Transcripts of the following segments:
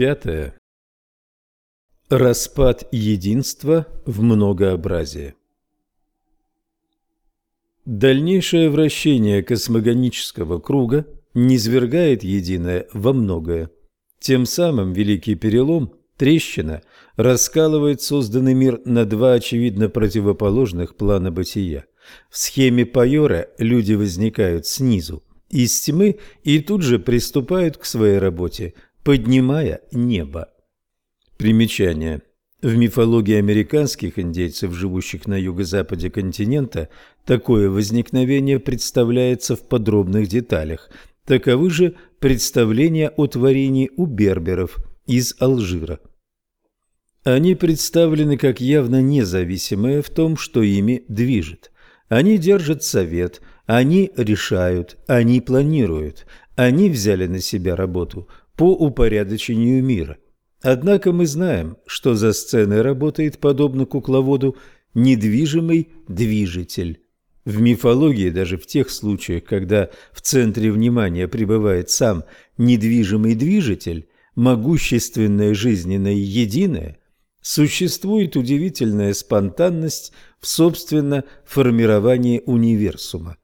Пятое. Распад единства в многообразие. Дальнейшее вращение космогонического круга низвергает единое во многое. Тем самым великий перелом, трещина, раскалывает созданный мир на два очевидно противоположных плана бытия. В схеме Пайора люди возникают снизу, из тьмы, и тут же приступают к своей работе, поднимая небо. Примечание. В мифологии американских индейцев, живущих на юго-западе континента, такое возникновение представляется в подробных деталях. Таковы же представления о творении у берберов из Алжира. Они представлены как явно независимые в том, что ими движет. Они держат совет, они решают, они планируют, они взяли на себя работу по упорядочению мира – Однако мы знаем, что за сценой работает, подобно кукловоду, недвижимый движитель. В мифологии, даже в тех случаях, когда в центре внимания пребывает сам недвижимый движитель, могущественное жизненное единое, существует удивительная спонтанность в собственно формировании универсума.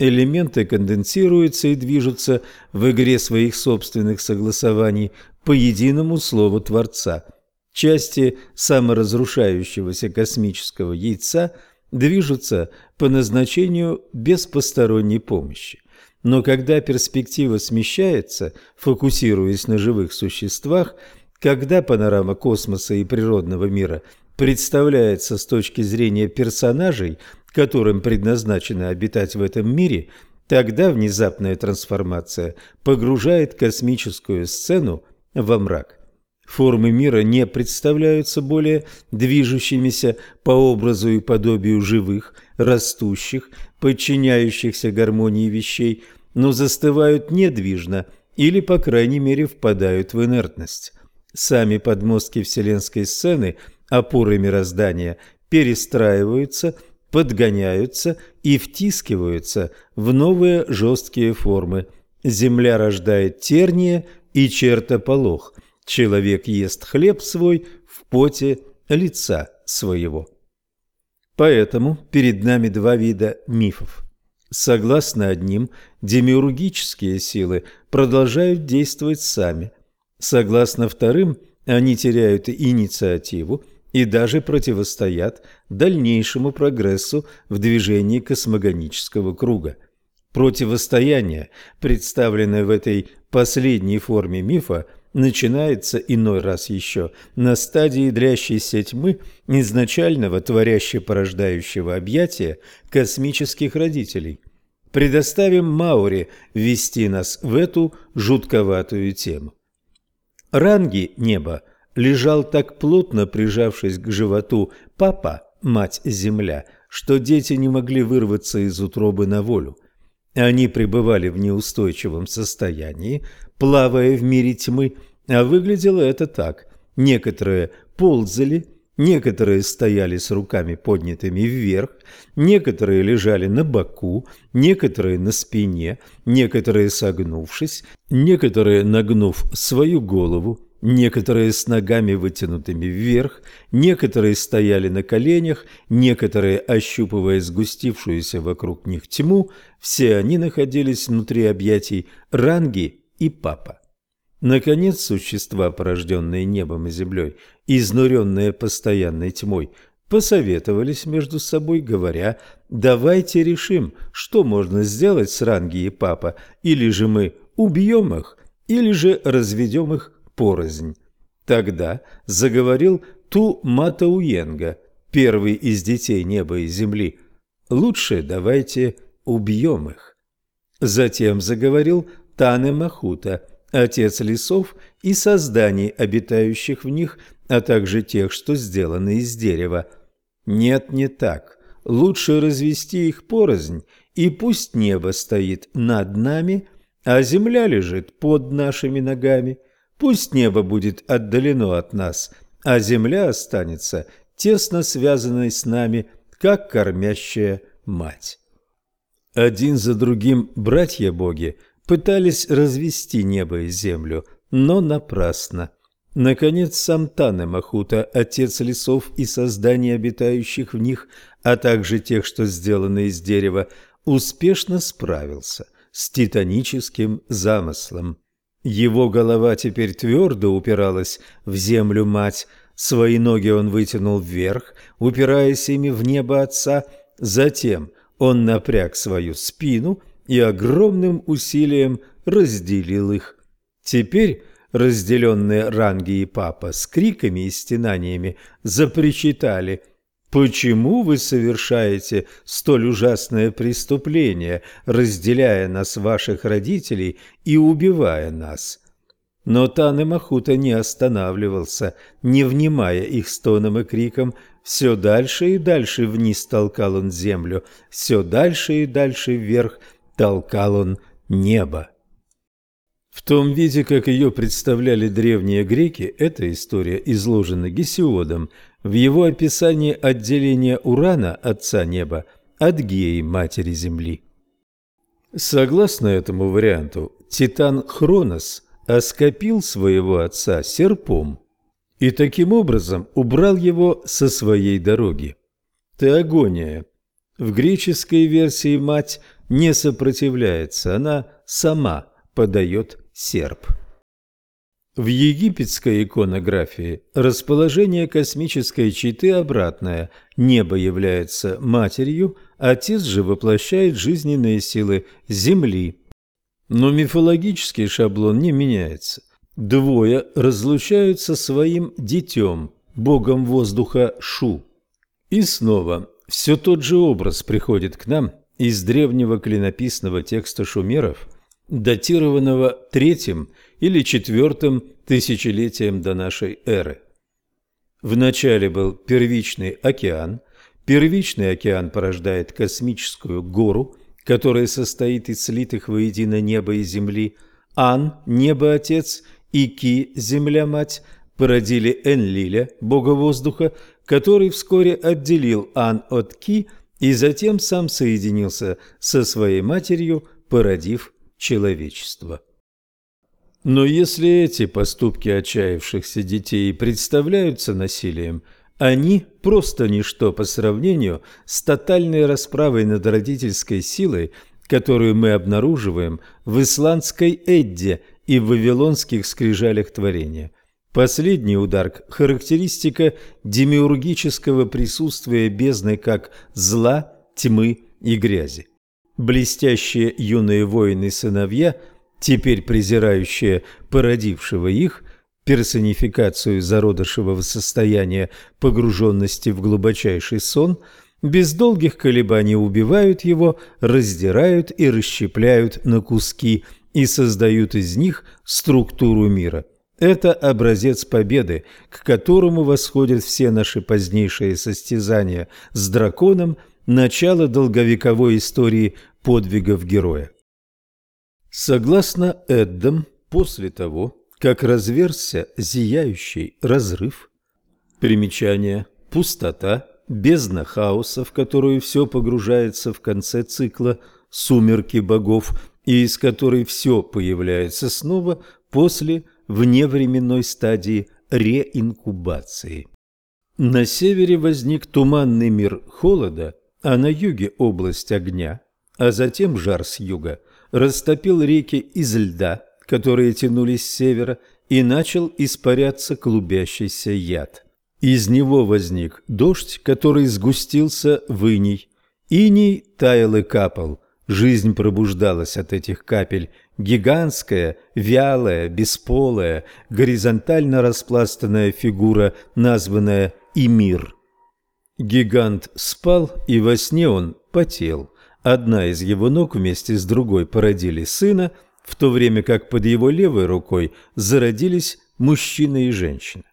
Элементы конденсируются и движутся в игре своих собственных согласований по единому слову Творца. Части саморазрушающегося космического яйца движутся по назначению без посторонней помощи. Но когда перспектива смещается, фокусируясь на живых существах, когда панорама космоса и природного мира представляется с точки зрения персонажей – которым предназначено обитать в этом мире, тогда внезапная трансформация погружает космическую сцену во мрак. Формы мира не представляются более движущимися по образу и подобию живых, растущих, подчиняющихся гармонии вещей, но застывают недвижно или, по крайней мере, впадают в инертность. Сами подмостки вселенской сцены, опоры мироздания, перестраиваются – подгоняются и втискиваются в новые жесткие формы. Земля рождает терния и чертополох. Человек ест хлеб свой в поте лица своего. Поэтому перед нами два вида мифов. Согласно одним, демиургические силы продолжают действовать сами. Согласно вторым, они теряют инициативу и даже противостоят дальнейшему прогрессу в движении космогонического круга. Противостояние, представленное в этой последней форме мифа, начинается иной раз еще на стадии дрящейся тьмы изначального творяще-порождающего объятия космических родителей. Предоставим Мауре ввести нас в эту жутковатую тему. Ранги неба лежал так плотно прижавшись к животу папа, мать-земля, что дети не могли вырваться из утробы на волю. Они пребывали в неустойчивом состоянии, плавая в мире тьмы, а выглядело это так. Некоторые ползали, некоторые стояли с руками поднятыми вверх, некоторые лежали на боку, некоторые на спине, некоторые согнувшись, некоторые нагнув свою голову, Некоторые с ногами вытянутыми вверх, некоторые стояли на коленях, некоторые, ощупывая сгустившуюся вокруг них тьму, все они находились внутри объятий Ранги и Папа. Наконец, существа, порожденные небом и землей, изнуренные постоянной тьмой, посоветовались между собой, говоря, «Давайте решим, что можно сделать с Ранги и Папа, или же мы убьем их, или же разведем их порознь. Тогда заговорил Ту Матауенга, первый из детей неба и земли. Лучше давайте убьем их. Затем заговорил Тане Махута, отец лесов и созданий, обитающих в них, а также тех, что сделаны из дерева. Нет, не так. Лучше развести их порознь, и пусть небо стоит над нами, а земля лежит под нашими ногами – Пусть небо будет отдалено от нас, а земля останется тесно связанной с нами, как кормящая мать. Один за другим братья-боги пытались развести небо и землю, но напрасно. Наконец, сам Тане Махута, отец лесов и созданий, обитающих в них, а также тех, что сделаны из дерева, успешно справился с титаническим замыслом. Его голова теперь твердо упиралась в землю мать, свои ноги он вытянул вверх, упираясь ими в небо отца, затем он напряг свою спину и огромным усилием разделил их. Теперь разделенные Ранги и Папа с криками и стенаниями запричитали «Почему вы совершаете столь ужасное преступление, разделяя нас, ваших родителей, и убивая нас?» Но Таны Махута не останавливался, не внимая их стонам и крикам, все дальше и дальше вниз толкал он землю, все дальше и дальше вверх толкал он небо. В том виде, как ее представляли древние греки, эта история изложена Гесиодом в его описании отделения Урана, отца неба, от Геи, матери земли. Согласно этому варианту, Титан Хронос оскопил своего отца серпом и таким образом убрал его со своей дороги. Теогония. В греческой версии мать не сопротивляется, она сама подает серп. В египетской иконографии расположение космической читы обратное. Небо является матерью, отец же воплощает жизненные силы Земли. Но мифологический шаблон не меняется. Двое разлучаются своим детем, богом воздуха Шу. И снова все тот же образ приходит к нам из древнего клинописного текста шумеров – датированного третьим или четвертым тысячелетием до нашей эры. Вначале был первичный океан. Первичный океан порождает космическую гору, которая состоит из слитых воедино неба и земли. Ан – небо-отец, и Ки – земля-мать – породили Энлиля, бога воздуха, который вскоре отделил Ан от Ки и затем сам соединился со своей матерью, породив человечества. Но если эти поступки отчаявшихся детей представляются насилием, они просто ничто по сравнению с тотальной расправой над родительской силой, которую мы обнаруживаем в исландской Эдде и в вавилонских скрижалях творения. Последний удар – характеристика демиургического присутствия бездны как зла, тьмы и грязи блестящие юные воины-сыновья, теперь презирающие породившего их, персонификацию зародышевого состояния погруженности в глубочайший сон, без долгих колебаний убивают его, раздирают и расщепляют на куски и создают из них структуру мира. Это образец победы, к которому восходят все наши позднейшие состязания с драконом, начало долговековой истории подвигов героя. Согласно Эддам, после того, как разверзся зияющий разрыв, примечание, пустота, бездна хаоса, в которую все погружается в конце цикла, сумерки богов, и из которой все появляется снова после вневременной стадии реинкубации. На севере возник туманный мир холода, а на юге область огня – а затем жар с юга растопил реки из льда, которые тянулись с севера, и начал испаряться клубящийся яд. Из него возник дождь, который сгустился в иней. Иней таял и капал. Жизнь пробуждалась от этих капель. Гигантская, вялая, бесполая, горизонтально распластанная фигура, названная Имир. Гигант спал, и во сне он потел. Одна из его ног вместе с другой породили сына, в то время как под его левой рукой зародились мужчина и женщина.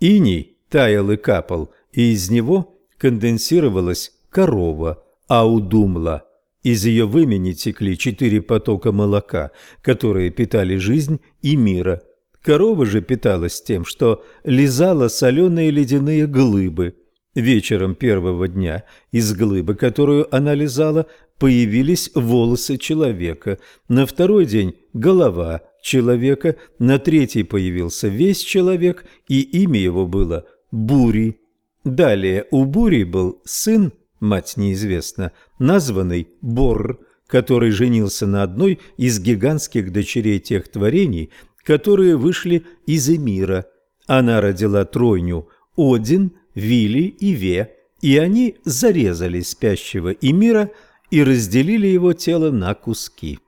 Иней таял и капал, и из него конденсировалась корова, аудумла. Из ее вымени текли четыре потока молока, которые питали жизнь и мира. Корова же питалась тем, что лизала соленые ледяные глыбы – Вечером первого дня из глыбы, которую она лизала, появились волосы человека, на второй день – голова, человека, на третий появился весь человек, и имя его было Бури. Далее у Бури был сын, мать неизвестна, названный Бор, который женился на одной из гигантских дочерей тех творений, которые вышли из Эмира. Она родила тройню Один, Вили и Ве, и они зарезали спящего Эмира и разделили его тело на куски.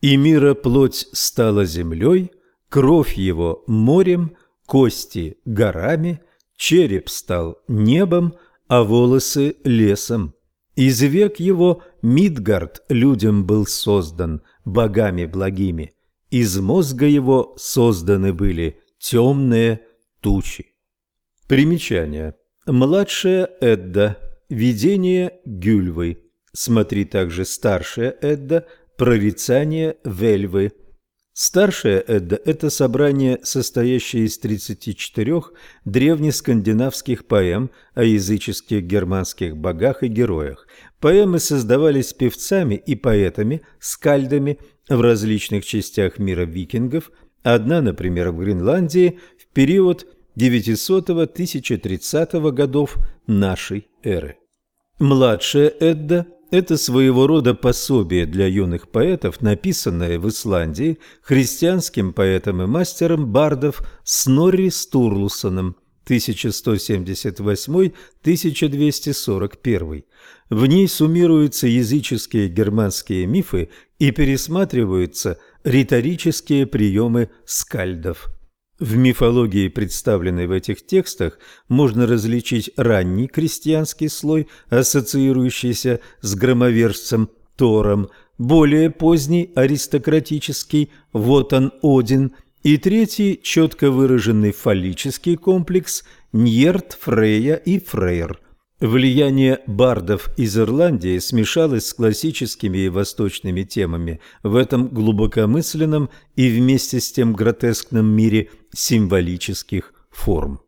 И мира плоть стала землей, кровь его морем, кости горами, череп стал небом, а волосы лесом. Из век его Мидгард людям был создан, богами благими. Из мозга его созданы были темные тучи. Примечание. Младшая Эдда. Видение Гюльвы. Смотри также старшая Эдда – Прорицание Вельвы. Старшая Эдда – это собрание, состоящее из 34 древнескандинавских поэм о языческих германских богах и героях. Поэмы создавались певцами и поэтами, скальдами в различных частях мира викингов, одна, например, в Гренландии в период 900-1030 годов нашей эры. Младшая Эдда – это своего рода пособие для юных поэтов, написанное в Исландии христианским поэтом и мастером бардов Снорри Стурлусоном 1178-1241. В ней суммируются языческие германские мифы и пересматриваются риторические приемы скальдов. В мифологии, представленной в этих текстах, можно различить ранний крестьянский слой, ассоциирующийся с громовержцем Тором, более поздний аристократический «Вот он, Один» и третий четко выраженный фаллический комплекс Ньерт, Фрея и Фрейр – Влияние бардов из Ирландии смешалось с классическими и восточными темами в этом глубокомысленном и вместе с тем гротескном мире символических форм.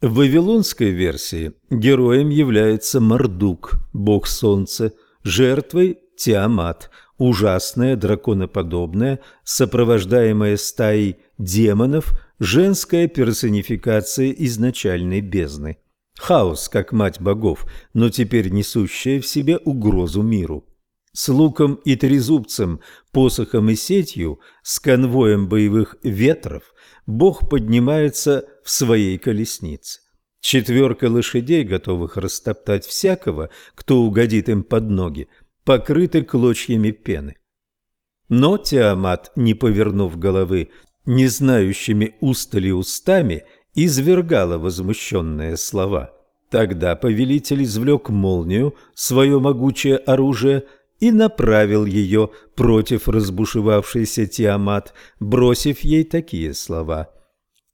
В вавилонской версии героем является Мардук, бог солнца, жертвой Тиамат, ужасная, драконоподобная, сопровождаемая стаей демонов, женская персонификация изначальной бездны. Хаос, как мать богов, но теперь несущая в себе угрозу миру. С луком и трезубцем, посохом и сетью, с конвоем боевых ветров, бог поднимается в своей колеснице. Четверка лошадей, готовых растоптать всякого, кто угодит им под ноги, покрыты клочьями пены. Но Тиамат, не повернув головы, не знающими устали устами, извергала возмущенные слова. Тогда повелитель извлек молнию, свое могучее оружие, и направил ее против разбушевавшейся Тиамат, бросив ей такие слова.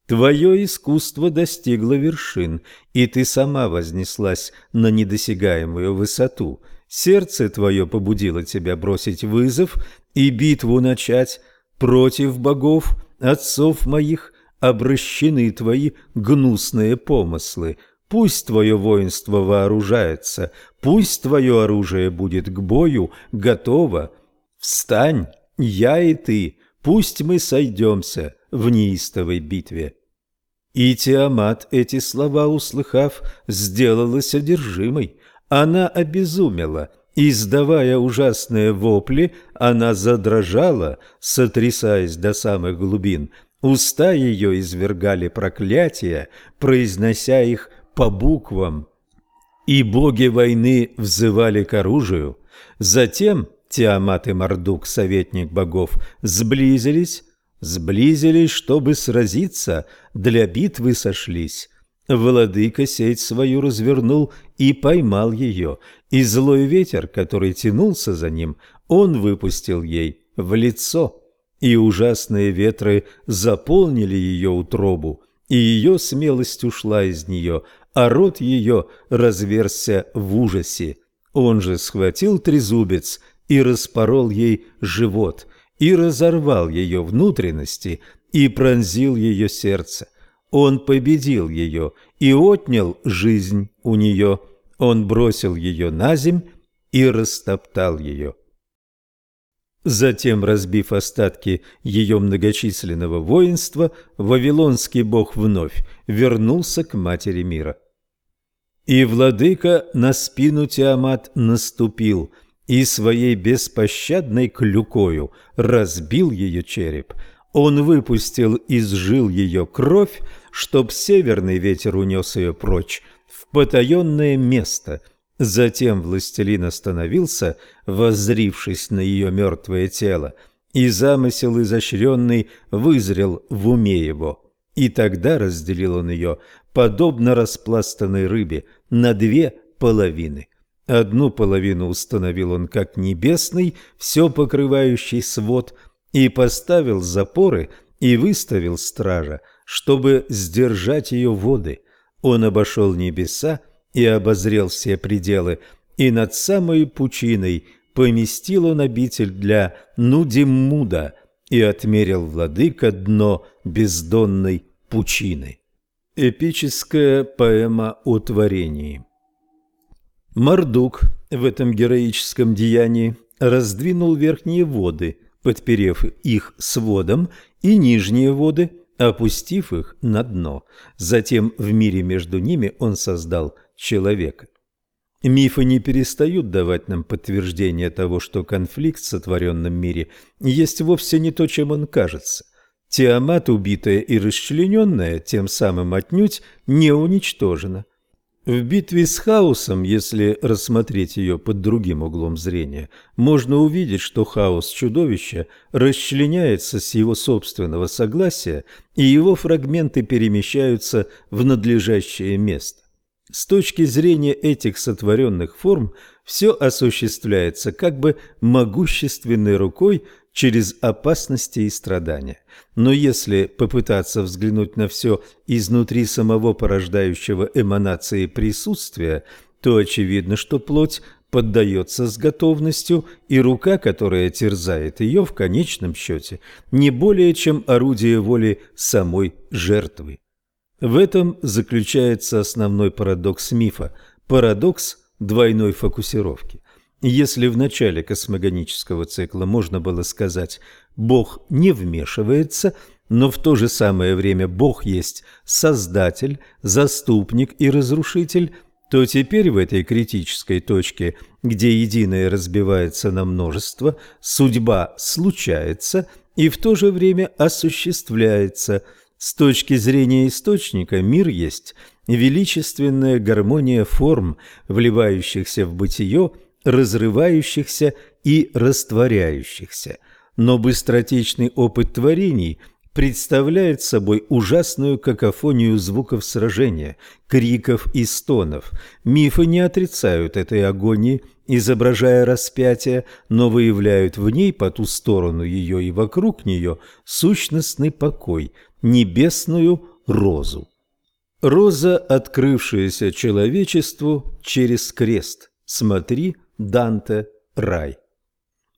«Твое искусство достигло вершин, и ты сама вознеслась на недосягаемую высоту. Сердце твое побудило тебя бросить вызов и битву начать против богов, отцов моих, обращены твои гнусные помыслы. Пусть твое воинство вооружается, пусть твое оружие будет к бою готово. Встань, я и ты, пусть мы сойдемся в неистовой битве». И Тиамат, эти слова услыхав, сделалась одержимой. Она обезумела, издавая ужасные вопли, она задрожала, сотрясаясь до самых глубин – Уста ее извергали проклятия, произнося их по буквам. И боги войны взывали к оружию. Затем Тиамат и Мардук, советник богов, сблизились, сблизились, чтобы сразиться, для битвы сошлись. Владыка сеть свою развернул и поймал ее, и злой ветер, который тянулся за ним, он выпустил ей в лицо и ужасные ветры заполнили ее утробу, и ее смелость ушла из нее, а рот ее разверзся в ужасе. Он же схватил трезубец и распорол ей живот, и разорвал ее внутренности, и пронзил ее сердце. Он победил ее и отнял жизнь у нее. Он бросил ее на земь и растоптал ее. Затем, разбив остатки ее многочисленного воинства, вавилонский бог вновь вернулся к матери мира. И владыка на спину Тиамат наступил и своей беспощадной клюкою разбил ее череп. Он выпустил из жил ее кровь, чтоб северный ветер унес ее прочь в потаенное место – Затем властелин остановился, воззрившись на ее мертвое тело, и замысел изощренный вызрел в уме его. И тогда разделил он ее, подобно распластанной рыбе, на две половины. Одну половину установил он как небесный, все покрывающий свод, и поставил запоры и выставил стража, чтобы сдержать ее воды. Он обошел небеса и обозрел все пределы, и над самой пучиной поместил он обитель для Нудиммуда и отмерил владыка дно бездонной пучины. Эпическая поэма о творении Мардук в этом героическом деянии раздвинул верхние воды, подперев их сводом, и нижние воды, опустив их на дно. Затем в мире между ними он создал человека. Мифы не перестают давать нам подтверждение того, что конфликт в сотворенном мире есть вовсе не то, чем он кажется. Тиамат, убитая и расчлененная, тем самым отнюдь не уничтожена. В битве с хаосом, если рассмотреть ее под другим углом зрения, можно увидеть, что хаос чудовища расчленяется с его собственного согласия, и его фрагменты перемещаются в надлежащее место. С точки зрения этих сотворенных форм все осуществляется как бы могущественной рукой через опасности и страдания. Но если попытаться взглянуть на все изнутри самого порождающего эманации присутствия, то очевидно, что плоть поддается с готовностью, и рука, которая терзает ее в конечном счете, не более чем орудие воли самой жертвы. В этом заключается основной парадокс мифа – парадокс двойной фокусировки. Если в начале космогонического цикла можно было сказать «Бог не вмешивается», но в то же самое время Бог есть Создатель, Заступник и Разрушитель, то теперь в этой критической точке, где единое разбивается на множество, судьба случается и в то же время осуществляется – с точки зрения источника мир есть величественная гармония форм, вливающихся в бытие, разрывающихся и растворяющихся. Но быстротечный опыт творений представляет собой ужасную какофонию звуков сражения, криков и стонов. Мифы не отрицают этой агонии, изображая распятие, но выявляют в ней по ту сторону ее и вокруг нее сущностный покой – небесную розу. Роза, открывшаяся человечеству через крест. Смотри, Данте, рай.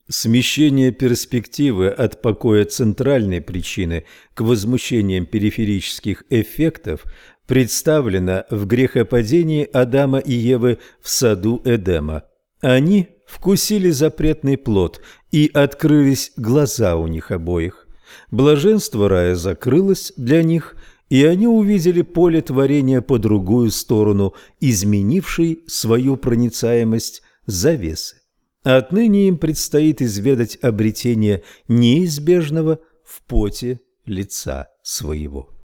Смещение перспективы от покоя центральной причины к возмущениям периферических эффектов представлено в грехопадении Адама и Евы в саду Эдема. Они вкусили запретный плод, и открылись глаза у них обоих. Блаженство рая закрылось для них, и они увидели поле творения по другую сторону, изменившей свою проницаемость завесы. Отныне им предстоит изведать обретение неизбежного в поте лица своего.